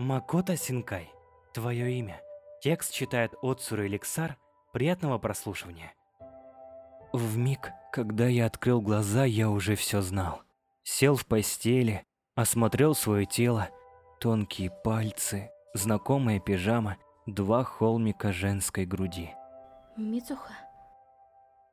Макота Синкай, твое имя. Текст читает Отсура Эликсар. Приятного прослушивания. В миг, когда я открыл глаза, я уже все знал. Сел в постели, осмотрел свое тело, тонкие пальцы, знакомая пижама, два холмика женской груди. Мицуха?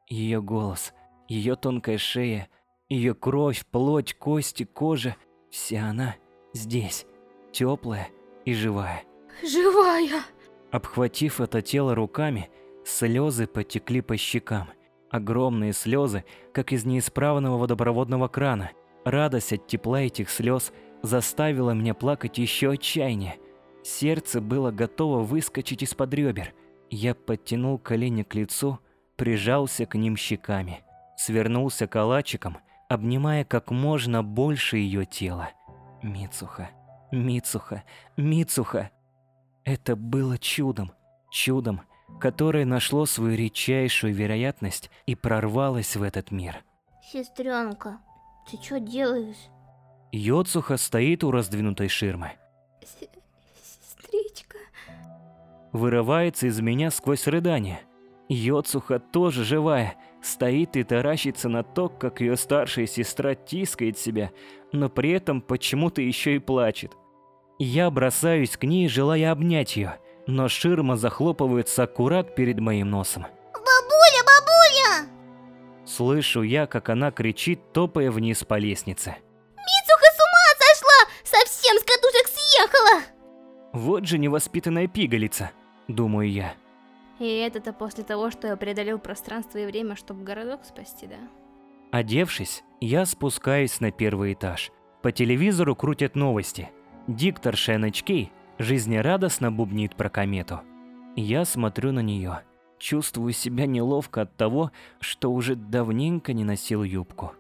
Ее голос, ее тонкая шея, ее кровь, плоть, кости, кожа, вся она здесь, теплая и живая. Живая! Обхватив это тело руками, слезы потекли по щекам. Огромные слезы, как из неисправного водопроводного крана. Радость от тепла этих слез заставила меня плакать еще отчаяннее. Сердце было готово выскочить из-под ребер. Я подтянул колени к лицу, прижался к ним щеками, свернулся калачиком, обнимая как можно больше ее тела. Мицуха, Мицуха, Мицуха. Это было чудом, чудом, которое нашло свою редчайшую вероятность и прорвалось в этот мир. Сестренка, ты что делаешь? Йоцуха стоит у раздвинутой ширмы. С сестричка. Вырывается из меня сквозь рыдание. Йоцуха тоже живая, стоит и таращится на то, как ее старшая сестра тискает себя, но при этом почему-то еще и плачет. Я бросаюсь к ней, желая обнять ее, но ширма захлопывается аккурат перед моим носом. Бабуля, бабуля! Слышу я, как она кричит, топая вниз по лестнице. Мицуха с ума сошла! Совсем с катушек съехала! Вот же невоспитанная пигалица, думаю я. И это-то после того, что я преодолел пространство и время, чтобы городок спасти, да? Одевшись, я спускаюсь на первый этаж. По телевизору крутят новости. Диктор Шеночкей жизнерадостно бубнит про комету. Я смотрю на нее, чувствую себя неловко от того, что уже давненько не носил юбку.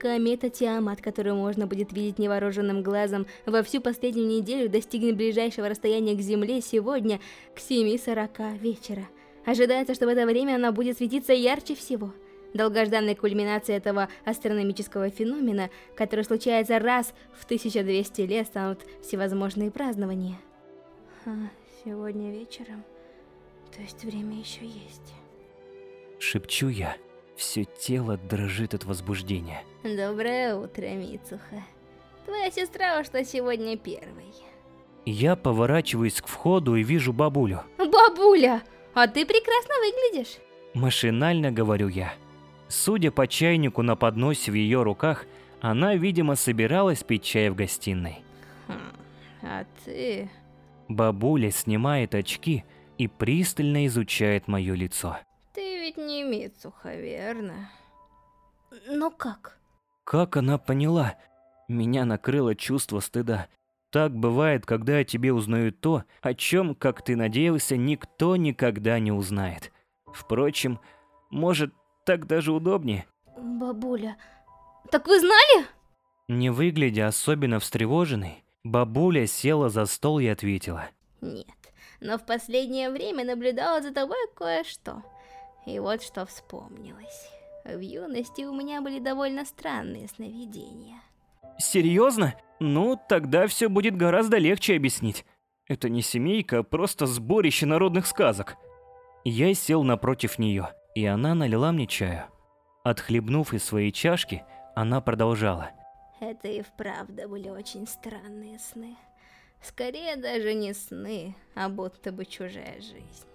Комета Тиамат, которую можно будет видеть невооруженным глазом, во всю последнюю неделю достигнет ближайшего расстояния к Земле сегодня к 7.40 вечера. Ожидается, что в это время она будет светиться ярче всего. Долгожданной кульминацией этого астрономического феномена, который случается раз в 1200 лет, станут всевозможные празднования. А, сегодня вечером, то есть время еще есть. Шепчу я, все тело дрожит от возбуждения. Доброе утро, Мицуха. Твоя сестра ушла сегодня первой. Я поворачиваюсь к входу и вижу бабулю. Бабуля, а ты прекрасно выглядишь. Машинально говорю я. Судя по чайнику на подносе в ее руках, она, видимо, собиралась пить чай в гостиной. Хм, а ты... Бабуля снимает очки и пристально изучает мое лицо. Ты ведь не Мицуха, верно? Но как? Как она поняла? Меня накрыло чувство стыда. Так бывает, когда о тебе узнают то, о чем, как ты надеялся, никто никогда не узнает. Впрочем, может, так даже удобнее. Бабуля, так вы знали? Не выглядя особенно встревоженной, бабуля села за стол и ответила. Нет, но в последнее время наблюдала за тобой кое-что. И вот что вспомнилось. В юности у меня были довольно странные сновидения. Серьезно? Ну, тогда все будет гораздо легче объяснить. Это не семейка, а просто сборище народных сказок. Я сел напротив нее, и она налила мне чаю. Отхлебнув из своей чашки, она продолжала. Это и вправду были очень странные сны. Скорее даже не сны, а будто бы чужая жизнь.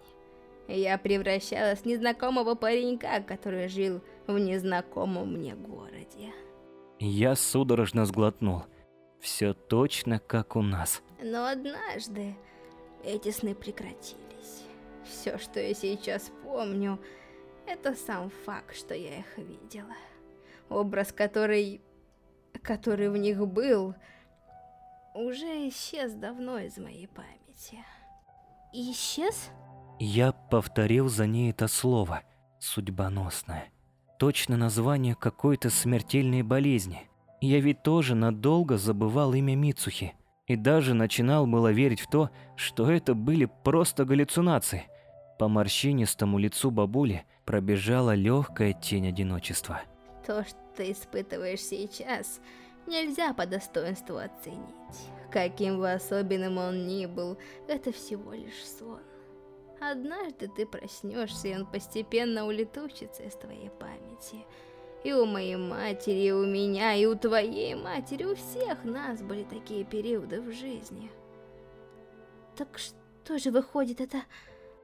Я превращалась в незнакомого паренька, который жил в незнакомом мне городе. Я судорожно сглотнул. Все точно как у нас. Но однажды эти сны прекратились. Все, что я сейчас помню, это сам факт, что я их видела. Образ, который... который в них был, уже исчез давно из моей памяти. Исчез? Я повторил за ней это слово «судьбоносное». Точно название какой-то смертельной болезни. Я ведь тоже надолго забывал имя Мицухи. И даже начинал было верить в то, что это были просто галлюцинации. По морщинистому лицу бабули пробежала легкая тень одиночества. То, что ты испытываешь сейчас, нельзя по достоинству оценить. Каким бы особенным он ни был, это всего лишь сон. Однажды ты проснешься, и он постепенно улетучится из твоей памяти. И у моей матери, и у меня, и у твоей матери, у всех нас были такие периоды в жизни. Так что же выходит это...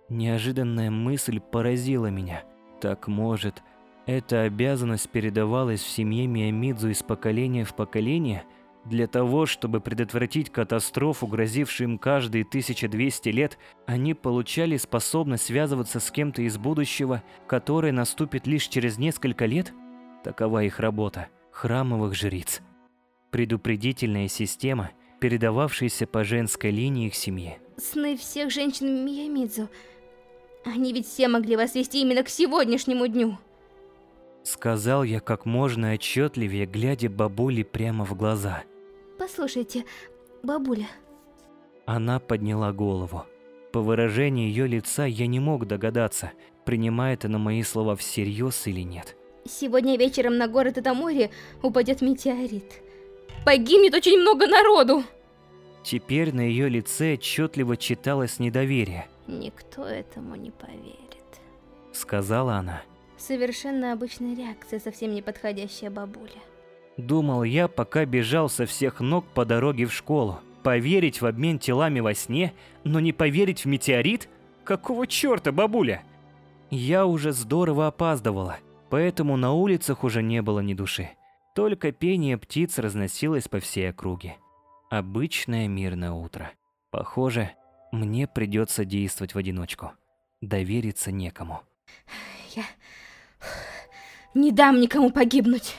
Неожиданная мысль поразила меня. Так может, эта обязанность передавалась в семье Миямидзу из поколения в поколение – для того, чтобы предотвратить катастрофу, грозившую им каждые 1200 лет, они получали способность связываться с кем-то из будущего, которое наступит лишь через несколько лет? Такова их работа храмовых жриц. Предупредительная система, передававшаяся по женской линии к семье. Сны всех женщин Миямидзу. Они ведь все могли вас вести именно к сегодняшнему дню. Сказал я как можно отчетливее, глядя бабуле прямо в глаза. Послушайте, бабуля. Она подняла голову. По выражению ее лица я не мог догадаться, принимает она мои слова всерьез или нет. Сегодня вечером на город Итамори упадет метеорит. Погибнет очень много народу. Теперь на ее лице отчетливо читалось недоверие. Никто этому не поверит. Сказала она. Совершенно обычная реакция, совсем не подходящая бабуля. Думал я, пока бежал со всех ног по дороге в школу. Поверить в обмен телами во сне, но не поверить в метеорит? Какого черта, бабуля? Я уже здорово опаздывала, поэтому на улицах уже не было ни души. Только пение птиц разносилось по всей округе. Обычное мирное утро. Похоже, мне придется действовать в одиночку. Довериться некому. Я не дам никому погибнуть.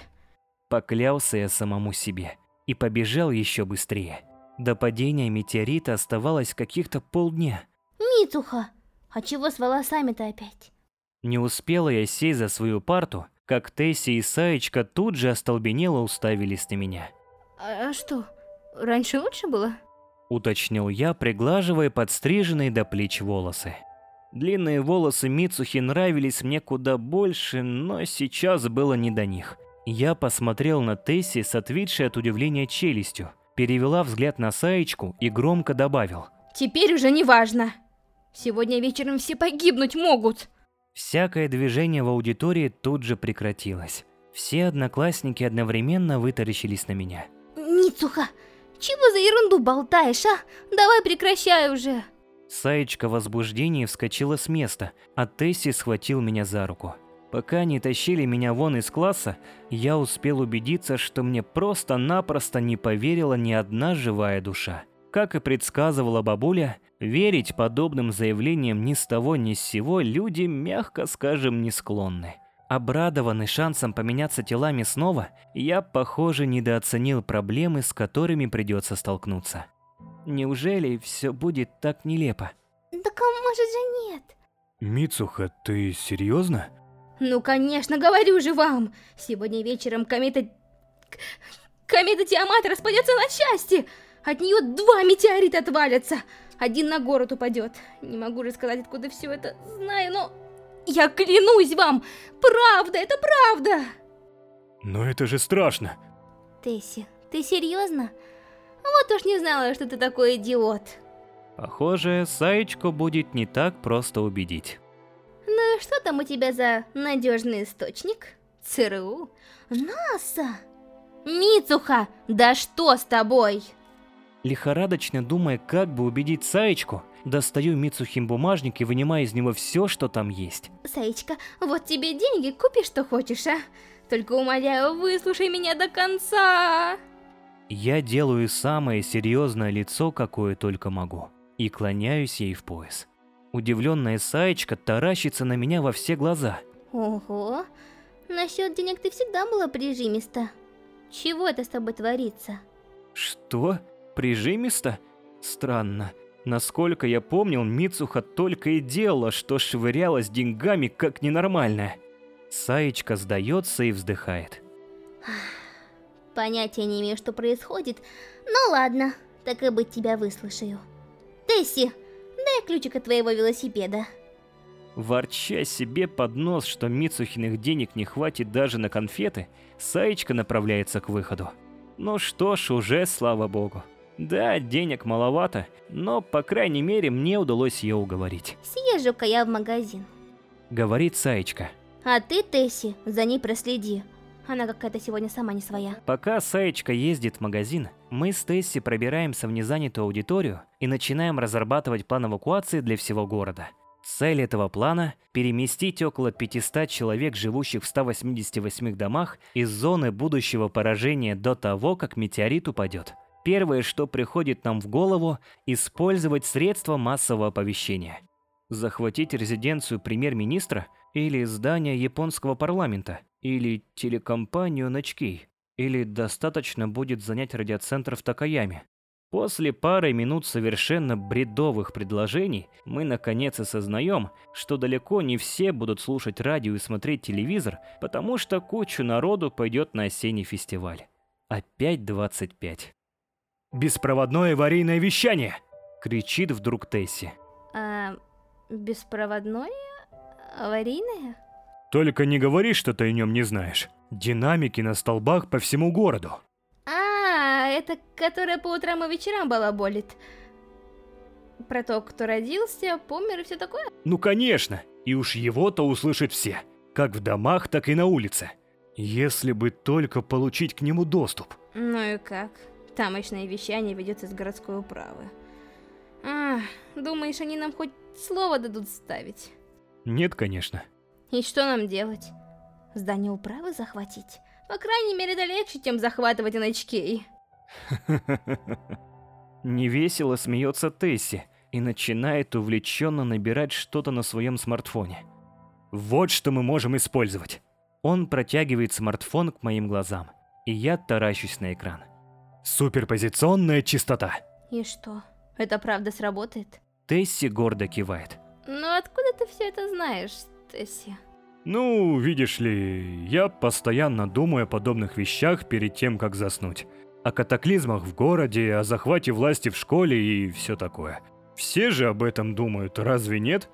Поклялся я самому себе и побежал еще быстрее. До падения метеорита оставалось каких-то полдня. Митуха, а чего с волосами-то опять? Не успела я сесть за свою парту, как Тесси и Саечка тут же остолбенело уставились на меня. А, а что, раньше лучше было? Уточнил я, приглаживая подстриженные до плеч волосы. Длинные волосы Мицухи нравились мне куда больше, но сейчас было не до них. Я посмотрел на Тесси с отвисшей от удивления челюстью, перевела взгляд на Саечку и громко добавил. «Теперь уже не важно. Сегодня вечером все погибнуть могут». Всякое движение в аудитории тут же прекратилось. Все одноклассники одновременно вытаращились на меня. «Мицуха, чего за ерунду болтаешь, а? Давай прекращай уже!» Саечка в возбуждении вскочила с места, а Тесси схватил меня за руку. Пока они тащили меня вон из класса, я успел убедиться, что мне просто-напросто не поверила ни одна живая душа. Как и предсказывала бабуля, верить подобным заявлениям ни с того ни с сего люди, мягко скажем, не склонны. Обрадованный шансом поменяться телами снова, я, похоже, недооценил проблемы, с которыми придется столкнуться. Неужели все будет так нелепо? Так а может же нет? Мицуха, ты серьезно? Ну, конечно, говорю же вам. Сегодня вечером комета... Комета Тиамат распадется на части. От нее два метеорита отвалятся. Один на город упадет. Не могу рассказать, откуда все это знаю, но... Я клянусь вам, правда, это правда. Но это же страшно. Тесси, ты серьезно? Вот уж не знала, что ты такой идиот. Похоже, Саечку будет не так просто убедить. Ну и что там у тебя за надежный источник? ЦРУ? НАСА? Мицуха, да что с тобой? Лихорадочно думая, как бы убедить Саечку, достаю Мицухин бумажник и вынимаю из него все, что там есть. Саечка, вот тебе деньги, купи что хочешь, а? Только умоляю, выслушай меня до конца. Я делаю самое серьезное лицо, какое только могу, и клоняюсь ей в пояс. Удивленная Саечка таращится на меня во все глаза. Ого, насчет денег ты всегда была прижимиста. Чего это с тобой творится? Что? Прижимисто? Странно. Насколько я помнил, Мицуха только и делала, что швырялась деньгами как ненормальная. Саечка сдается и вздыхает. Понятия не имею, что происходит. Ну ладно, так и быть тебя выслушаю. Тесси, Дай ключик от твоего велосипеда. Ворча себе под нос, что Мицухиных денег не хватит даже на конфеты, Саечка направляется к выходу. Ну что ж, уже слава богу. Да, денег маловато, но, по крайней мере, мне удалось ее уговорить. Съезжу-ка я в магазин. Говорит Саечка. А ты, Тесси, за ней проследи. Она какая-то сегодня сама не своя. Пока Саечка ездит в магазин, мы с Тесси пробираемся в незанятую аудиторию и начинаем разрабатывать план эвакуации для всего города. Цель этого плана – переместить около 500 человек, живущих в 188 домах, из зоны будущего поражения до того, как метеорит упадет. Первое, что приходит нам в голову – использовать средства массового оповещения. Захватить резиденцию премьер-министра или здание японского парламента, или телекомпанию Ночки, или достаточно будет занять радиоцентр в Такаяме. После пары минут совершенно бредовых предложений мы наконец осознаем, что далеко не все будут слушать радио и смотреть телевизор, потому что кучу народу пойдет на осенний фестиваль. Опять 25. «Беспроводное аварийное вещание!» — кричит вдруг Тесси. А, беспроводное? Аварийное? Только не говори, что ты о нем не знаешь. Динамики на столбах по всему городу. А, это которая по утрам и вечерам балаболит. Про то, кто родился, помер и все такое? Ну конечно, и уж его-то услышат все. Как в домах, так и на улице. Если бы только получить к нему доступ. Ну и как? Тамошное вещание ведется с городской управы. А, думаешь, они нам хоть слово дадут ставить? Нет, конечно. И что нам делать? Здание управы захватить? По крайней мере, это легче, чем захватывать NHK. Невесело смеется Тесси и начинает увлеченно набирать что-то на своем смартфоне. Вот что мы можем использовать. Он протягивает смартфон к моим глазам, и я таращусь на экран. Суперпозиционная чистота. И что, это правда сработает? Тесси гордо кивает. Ну откуда ты все это знаешь, Тесси? Ну, видишь ли, я постоянно думаю о подобных вещах перед тем, как заснуть. О катаклизмах в городе, о захвате власти в школе и все такое. Все же об этом думают, разве нет?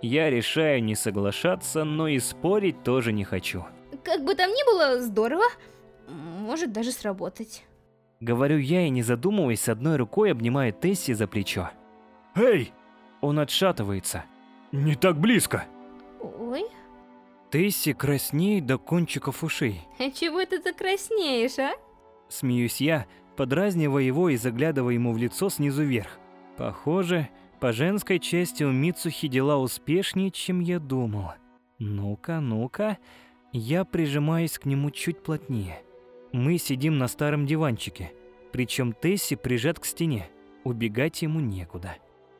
Я решаю не соглашаться, но и спорить тоже не хочу. Как бы там ни было, здорово. Может даже сработать. Говорю я и не задумываясь, одной рукой обнимаю Тесси за плечо. «Эй!» Он отшатывается. «Не так близко!» Ой. Тесси краснеет до кончиков ушей. А чего ты закраснеешь, а? Смеюсь я, подразнивая его и заглядывая ему в лицо снизу вверх. Похоже, по женской части у Мицухи дела успешнее, чем я думал. Ну-ка, ну-ка. Я прижимаюсь к нему чуть плотнее. Мы сидим на старом диванчике, причем Тесси прижат к стене. Убегать ему некуда.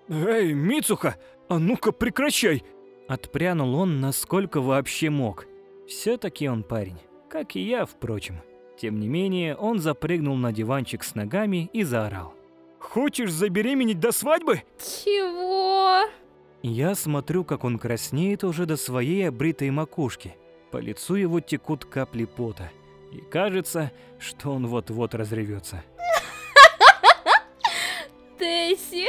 «Эй, Мицуха, а ну-ка прекращай!» Отпрянул он, насколько вообще мог. Все-таки он парень, как и я, впрочем. Тем не менее, он запрыгнул на диванчик с ногами и заорал. «Хочешь забеременеть до свадьбы?» Чего? Я смотрю, как он краснеет уже до своей обритой макушки. По лицу его текут капли пота. И кажется, что он вот-вот разревется. Тесси.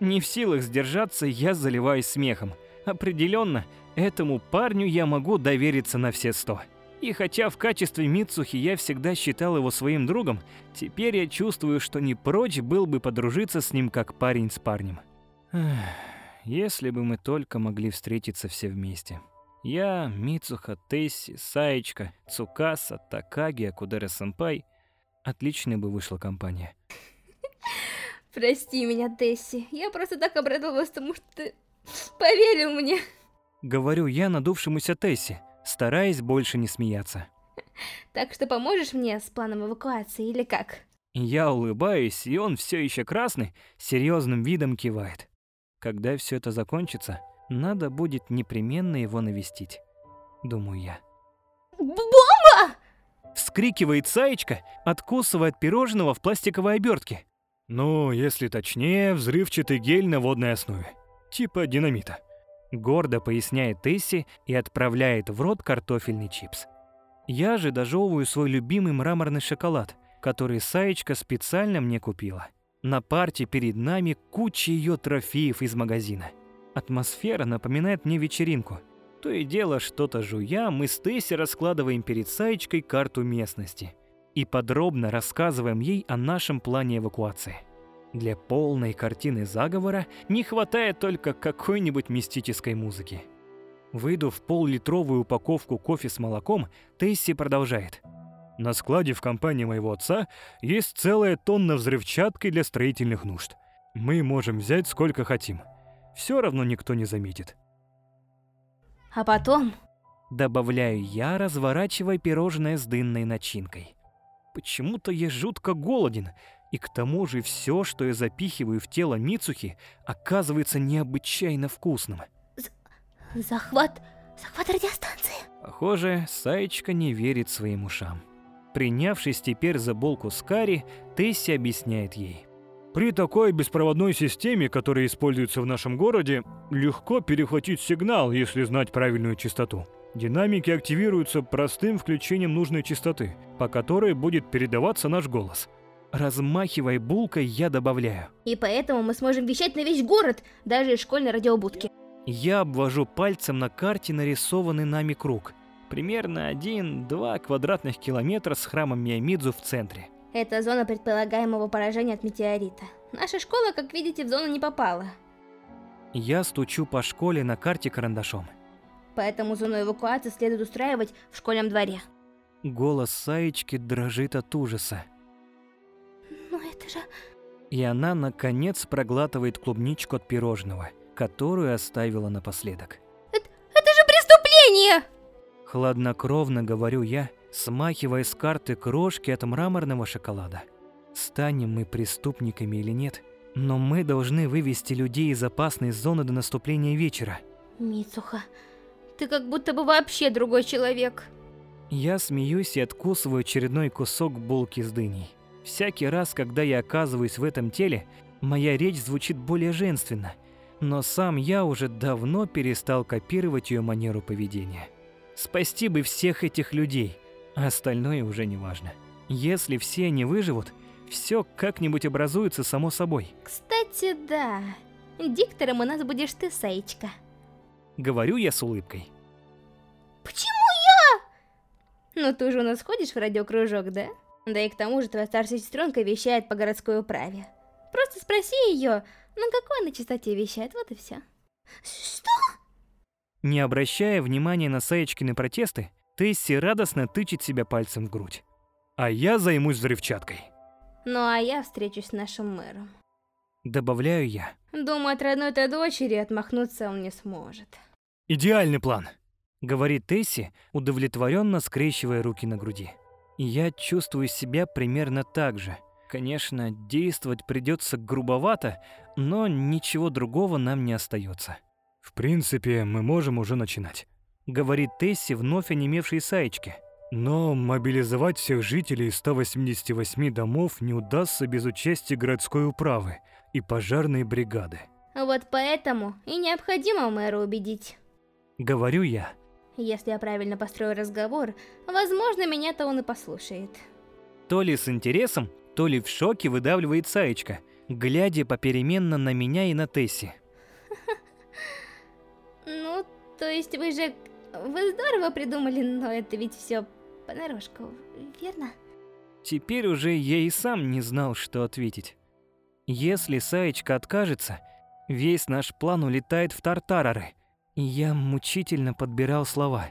Не в силах сдержаться, я заливаюсь смехом. Определенно, этому парню я могу довериться на все сто. И хотя в качестве Мицухи я всегда считал его своим другом, теперь я чувствую, что не прочь был бы подружиться с ним как парень с парнем. Если бы мы только могли встретиться все вместе. Я, Мицуха, Тесси, Саечка, Цукаса, Такаги, Акудера-сэмпай. Отличная бы вышла компания. Прости меня, Тесси. Я просто так обрадовалась тому, что ты поверил мне. Говорю я надувшемуся Тесси, стараясь больше не смеяться. Так что поможешь мне с планом эвакуации или как? Я улыбаюсь, и он все еще красный, серьезным видом кивает. Когда все это закончится, надо будет непременно его навестить, думаю я. Бомба! Вскрикивает Саечка, откусывая от пирожного в пластиковой обертке. Ну, если точнее, взрывчатый гель на водной основе. Типа динамита. Гордо поясняет Тесси и отправляет в рот картофельный чипс. Я же дожевываю свой любимый мраморный шоколад, который Саечка специально мне купила. На парте перед нами куча ее трофеев из магазина. Атмосфера напоминает мне вечеринку. То и дело что-то жуя, мы с Тесси раскладываем перед Саечкой карту местности и подробно рассказываем ей о нашем плане эвакуации. Для полной картины заговора не хватает только какой-нибудь мистической музыки. Выйдув пол-литровую упаковку кофе с молоком, Тесси продолжает. На складе в компании моего отца есть целая тонна взрывчатки для строительных нужд. Мы можем взять сколько хотим. Все равно никто не заметит. А потом... Добавляю я, разворачивая пирожное с дынной начинкой. Почему-то я жутко голоден, и к тому же все, что я запихиваю в тело Мицухи, оказывается необычайно вкусным. Захват... захват радиостанции. Похоже, Саечка не верит своим ушам. Принявшись теперь за булку с карри, Тесси объясняет ей. При такой беспроводной системе, которая используется в нашем городе, легко перехватить сигнал, если знать правильную частоту. Динамики активируются простым включением нужной частоты, по которой будет передаваться наш голос. Размахивая булкой, я добавляю. И поэтому мы сможем вещать на весь город, даже из школьной радиобудки. Я обвожу пальцем на карте нарисованный нами круг. Примерно 1-2 квадратных километра с храмом Миямидзу в центре. Это зона предполагаемого поражения от метеорита. Наша школа, как видите, в зону не попала. Я стучу по школе на карте карандашом. Поэтому зону эвакуации следует устраивать в школьном дворе. Голос Саечки дрожит от ужаса. Но это же... И она, наконец, проглатывает клубничку от пирожного, которую оставила напоследок. Это, это же преступление! Хладнокровно говорю я, смахивая с карты крошки от мраморного шоколада. Станем мы преступниками или нет, но мы должны вывести людей из опасной зоны до наступления вечера. Мицуха, ты как будто бы вообще другой человек. Я смеюсь и откусываю очередной кусок булки с дыней. Всякий раз, когда я оказываюсь в этом теле, моя речь звучит более женственно, но сам я уже давно перестал копировать ее манеру поведения. Спасти бы всех этих людей, а остальное уже не важно. Если все они выживут, все как-нибудь образуется само собой. Кстати, да. Диктором у нас будешь ты, Саечка. Говорю я с улыбкой. Почему я? Ну ты же у нас ходишь в радиокружок, да? Да и к тому же твоя старшая сестренка вещает по городской управе. Просто спроси ее, на какой она частоте вещает, вот и все. Что? Не обращая внимания на Саечкины протесты, Тесси радостно тычет себя пальцем в грудь. А я займусь взрывчаткой. Ну а я встречусь с нашим мэром. Добавляю я. Думаю, от родной-то дочери отмахнуться он не сможет. Идеальный план, говорит Тесси, удовлетворенно скрещивая руки на груди. И я чувствую себя примерно так же. Конечно, действовать придется грубовато, но ничего другого нам не остается. В принципе, мы можем уже начинать, говорит Тесси вновь онемевшей Саечке. Но мобилизовать всех жителей 188 домов не удастся без участия городской управы и пожарной бригады. Вот поэтому и необходимо мэра убедить. Говорю я. Если я правильно построю разговор, возможно, меня-то он и послушает. То ли с интересом, то ли в шоке выдавливает Саечка, глядя попеременно на меня и на Тесси. Ну, то есть вы же... Вы здорово придумали, но это ведь все понарошку, верно? Теперь уже я и сам не знал, что ответить. Если Саечка откажется, весь наш план улетает в тартарары. И я мучительно подбирал слова.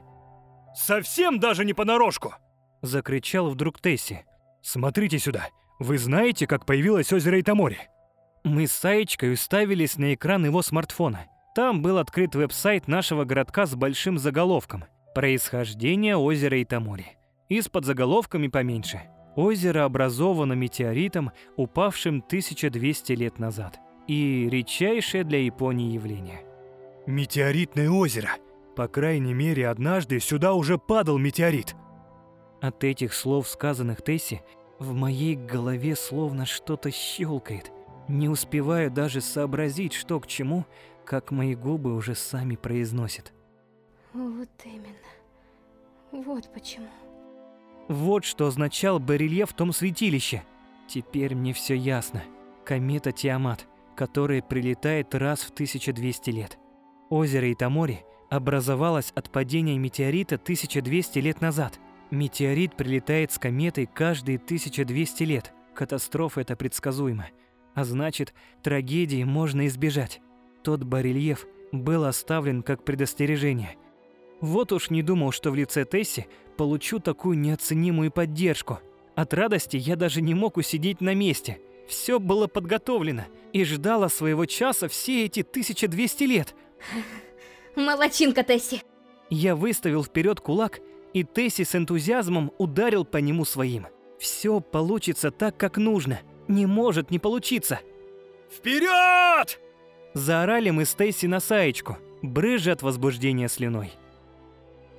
«Совсем даже не понарошку!» Закричал вдруг Тесси. «Смотрите сюда! Вы знаете, как появилось озеро Итамори?» Мы с Саечкой уставились на экран его смартфона. Там был открыт веб-сайт нашего городка с большим заголовком «Происхождение озера Итамори» и с подзаголовками поменьше. Озеро образовано метеоритом, упавшим 1200 лет назад, и редчайшее для Японии явление. Метеоритное озеро. По крайней мере, однажды сюда уже падал метеорит. От этих слов, сказанных Тесси, в моей голове словно что-то щелкает. Не успеваю даже сообразить, что к чему, как мои губы уже сами произносят. Вот именно. Вот почему. Вот что означал барельеф в том святилище. Теперь мне все ясно. Комета Тиамат, которая прилетает раз в 1200 лет. Озеро Итамори образовалась от падения метеорита 1200 лет назад. Метеорит прилетает с кометой каждые 1200 лет. Катастрофа это предсказуема. А значит, трагедии можно избежать. Тот барельеф был оставлен как предостережение. Вот уж не думал, что в лице Тесси получу такую неоценимую поддержку. От радости я даже не мог усидеть на месте. Все было подготовлено и ждало своего часа все эти 1200 лет. Молодчинка, Тесси. Я выставил вперед кулак, и Тесси с энтузиазмом ударил по нему своим. Все получится так, как нужно. Не может не получиться. Вперед! Заорали мы с Тесси на Саечку, брызжа от возбуждения слюной.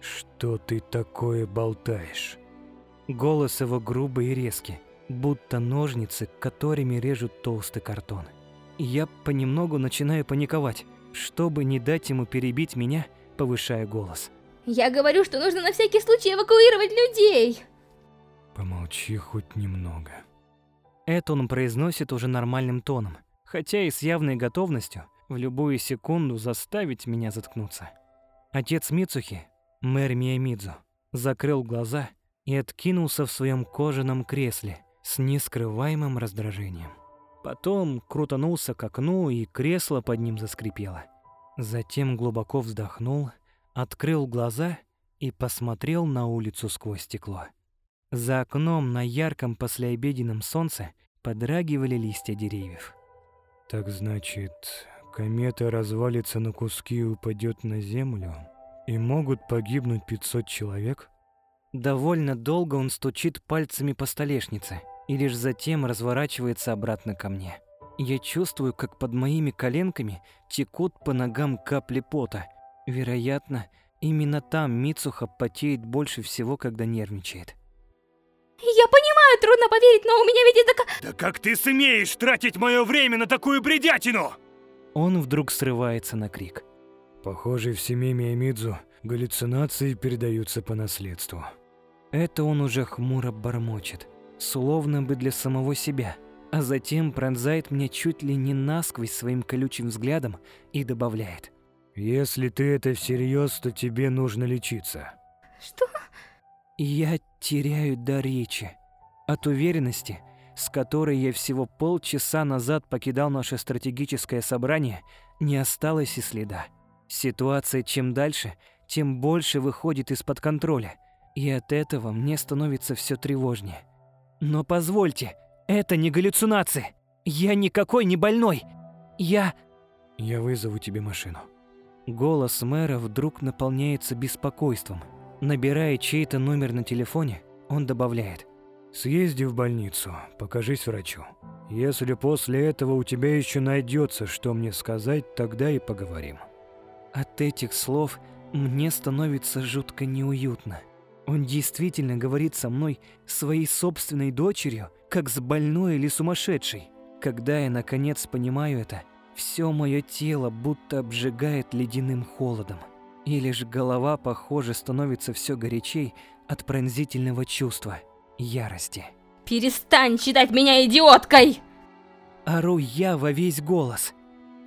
Что ты такое болтаешь? Голос его грубый и резкий, будто ножницы, которыми режут толстый картон. Я понемногу начинаю паниковать, чтобы не дать ему перебить меня, повышая голос. Я говорю, что нужно на всякий случай эвакуировать людей. Помолчи хоть немного. Это он произносит уже нормальным тоном, хотя и с явной готовностью в любую секунду заставить меня заткнуться. Отец Мицухи, мэр Миямидзу, закрыл глаза и откинулся в своем кожаном кресле с нескрываемым раздражением. Потом крутанулся к окну, и кресло под ним заскрипело. Затем глубоко вздохнул, открыл глаза и посмотрел на улицу сквозь стекло. За окном на ярком послеобеденном солнце подрагивали листья деревьев. Так значит, комета развалится на куски и упадет на землю, и могут погибнуть 500 человек? Довольно долго он стучит пальцами по столешнице и лишь затем разворачивается обратно ко мне. Я чувствую, как под моими коленками текут по ногам капли пота. Вероятно, именно там Мицуха потеет больше всего, когда нервничает. Я понимаю, трудно поверить, но у меня ведь это... Да как ты смеешь тратить мое время на такую бредятину? Он вдруг срывается на крик. Похоже, в семье Миямидзу галлюцинации передаются по наследству. Это он уже хмуро бормочет, словно бы для самого себя, а затем пронзает мне чуть ли не насквозь своим колючим взглядом и добавляет. «Если ты это всерьез, то тебе нужно лечиться». Что? Я теряю до речи. От уверенности, с которой я всего полчаса назад покидал наше стратегическое собрание, не осталось и следа. Ситуация чем дальше, тем больше выходит из-под контроля, и от этого мне становится все тревожнее. Но позвольте, это не галлюцинации. Я никакой не больной. Я... Я вызову тебе машину. Голос мэра вдруг наполняется беспокойством. Набирая чей-то номер на телефоне, он добавляет. Съезди в больницу, покажись врачу. Если после этого у тебя еще найдется, что мне сказать, тогда и поговорим. От этих слов мне становится жутко неуютно. Он действительно говорит со мной, своей собственной дочерью, как с больной или сумасшедшей. Когда я наконец понимаю это, все мое тело будто обжигает ледяным холодом. И лишь голова, похоже, становится все горячей от пронзительного чувства ярости. Перестань считать меня идиоткой! Ору я во весь голос.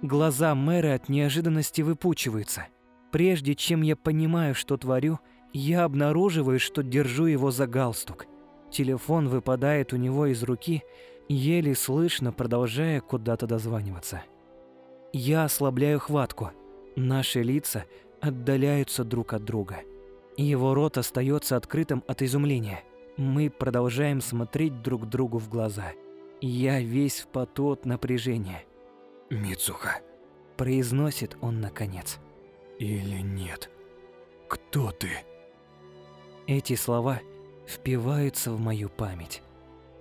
Глаза мэра от неожиданности выпучиваются. Прежде чем я понимаю, что творю, я обнаруживаю, что держу его за галстук. Телефон выпадает у него из руки, еле слышно продолжая куда-то дозваниваться. Я ослабляю хватку. Наши лица отдаляются друг от друга. Его рот остается открытым от изумления. Мы продолжаем смотреть друг другу в глаза. Я весь в поту от напряжения. Мицуха. Произносит он наконец. Или нет? Кто ты? Эти слова впиваются в мою память.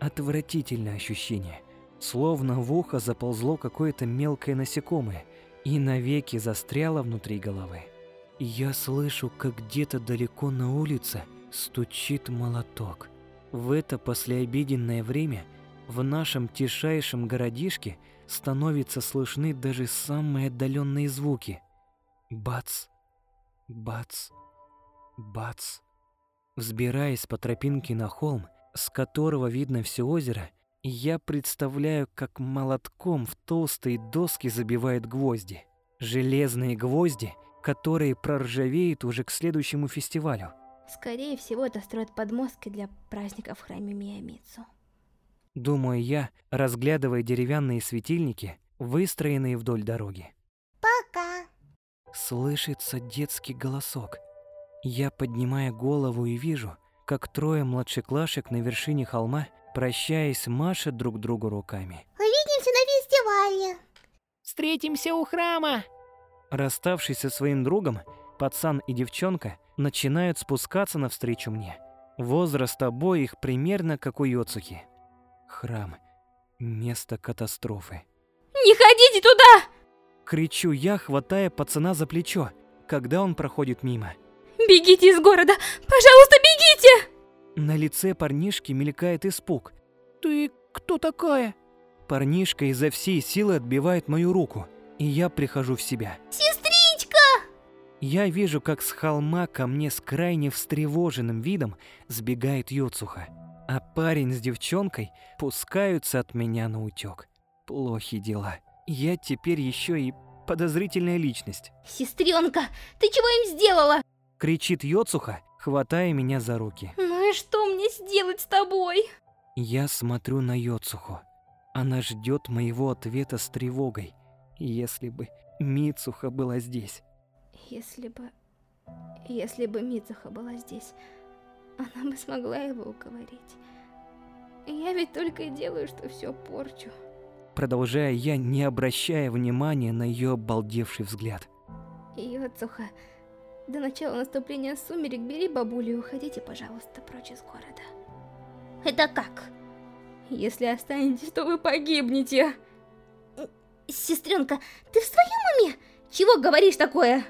Отвратительное ощущение, словно в ухо заползло какое-то мелкое насекомое и навеки застряло внутри головы. Я слышу, как где-то далеко на улице стучит молоток. В это послеобеденное время в нашем тишайшем городишке становятся слышны даже самые отдаленные звуки. Бац, бац, бац. Взбираясь по тропинке на холм, с которого видно все озеро, я представляю, как молотком в толстые доски забивают гвозди. Железные гвозди которые проржавеют уже к следующему фестивалю. Скорее всего, это строят подмостки для праздника в храме Миямицу. Думаю я, разглядывая деревянные светильники, выстроенные вдоль дороги. Пока. Слышится детский голосок. Я поднимаю голову и вижу, как трое младшеклашек на вершине холма, прощаясь, машут друг другу руками. Увидимся на фестивале. Встретимся у храма. Расставшись со своим другом, пацан и девчонка начинают спускаться навстречу мне. Возраст обоих примерно как у Йоцухи. Храм. Место катастрофы. Не ходите туда! Кричу я, хватая пацана за плечо, когда он проходит мимо. Бегите из города! Пожалуйста, бегите! На лице парнишки мелькает испуг. «Ты кто такая?» Парнишка изо всей силы отбивает мою руку, и я прихожу в себя. Сестричка! Я вижу, как с холма ко мне с крайне встревоженным видом сбегает Йоцуха, а парень с девчонкой пускаются от меня на утёк. Плохи дела. Я теперь еще и подозрительная личность. Сестренка, ты чего им сделала? Кричит Йоцуха, хватая меня за руки. Ну и что мне сделать с тобой? Я смотрю на Йоцуху. Она ждет моего ответа с тревогой. Если бы Мицуха была здесь. Если бы... Если бы Мицуха была здесь, она бы смогла его уговорить. Я ведь только и делаю, что все порчу. Продолжая я, не обращая внимания на ее обалдевший взгляд. Йоцуха, до начала наступления сумерек бери бабулю и уходите, пожалуйста, прочь из города. Это как? Если останетесь, то вы погибнете. Сестренка, ты в своем уме? Чего говоришь такое?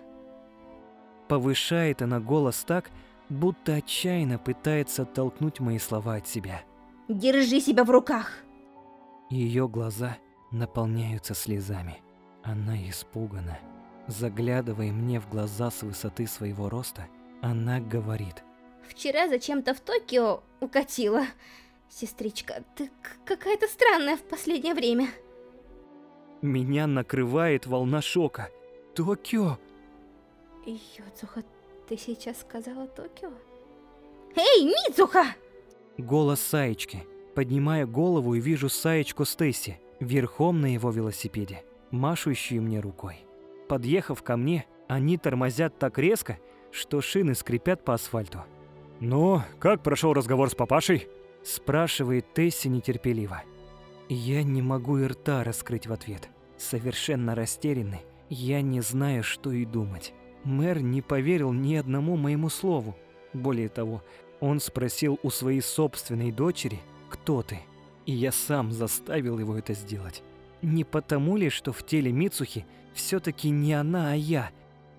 Повышает она голос так, будто отчаянно пытается оттолкнуть мои слова от себя. Держи себя в руках. Ее глаза наполняются слезами. Она испугана. Заглядывая мне в глаза с высоты своего роста, она говорит. Вчера зачем-то в Токио укатила. Сестричка, ты какая-то странная в последнее время. Меня накрывает волна шока. Токио? Йоцуха, ты сейчас сказала Токио? Эй, Мицуха! Голос Саечки. Поднимаю голову и вижу Саечку Стейси, верхом на его велосипеде, машущую мне рукой. Подъехав ко мне, они тормозят так резко, что шины скрипят по асфальту. «Ну, как прошел разговор с папашей?» – спрашивает Тесси нетерпеливо. Я не могу и рта раскрыть в ответ. Совершенно растерянный, я не знаю, что и думать. Мэр не поверил ни одному моему слову. Более того, он спросил у своей собственной дочери, кто ты, и я сам заставил его это сделать. Не потому ли, что в теле Мицухи все-таки не она, а я?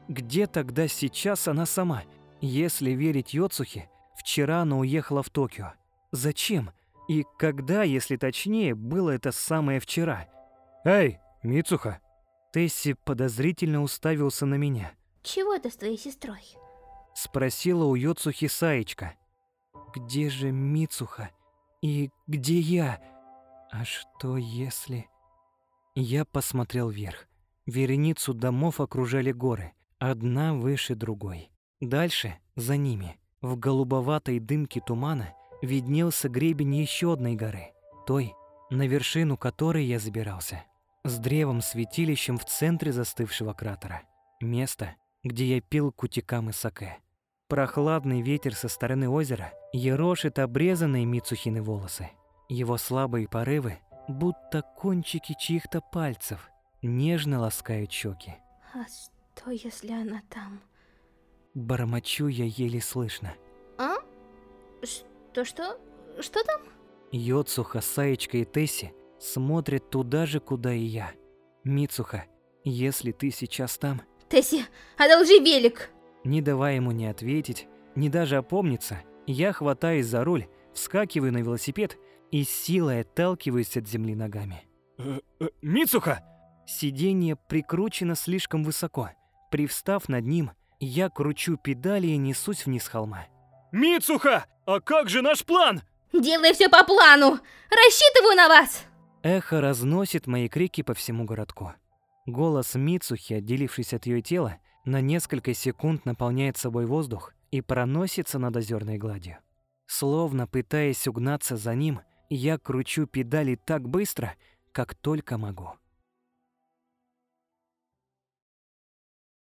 Где тогда сейчас она сама? Если верить Йоцухе, вчера она уехала в Токио. Зачем? И когда, если точнее, было это самое вчера? «Эй, Мицуха!» Тесси подозрительно уставился на меня. Чего ты с твоей сестрой? Спросила у Йоцухи Саечка. «Где же Мицуха? И где я? А что если...» Я посмотрел вверх. Вереницу домов окружали горы, одна выше другой. Дальше, за ними, в голубоватой дымке тумана, виднелся гребень еще одной горы, той, на вершину которой я забирался, с древом-святилищем в центре застывшего кратера. Место, где я пил кутикам и саке. Прохладный ветер со стороны озера ерошит обрезанные Мицухины волосы. Его слабые порывы, будто кончики чьих-то пальцев, нежно ласкают щеки. А что, если она там? Бормочу я еле слышно. А? Что-что? Что там? Йоцуха, Саечка и Тесси смотрят туда же, куда и я. Мицуха, если ты сейчас там... Тесси, одолжи велик! Не давая ему ни ответить, ни даже опомниться, я хватаюсь за руль, вскакиваю на велосипед и с силой отталкиваюсь от земли ногами. «Э -э «Мицуха!» Сиденье прикручено слишком высоко. Привстав над ним, я кручу педали и несусь вниз холма. «Мицуха! А как же наш план?» Делай все по плану! Рассчитываю на вас! Эхо разносит мои крики по всему городку. Голос Мицухи, отделившись от ее тела, на несколько секунд наполняет собой воздух и проносится над озерной гладью. Словно пытаясь угнаться за ним, я кручу педали так быстро, как только могу.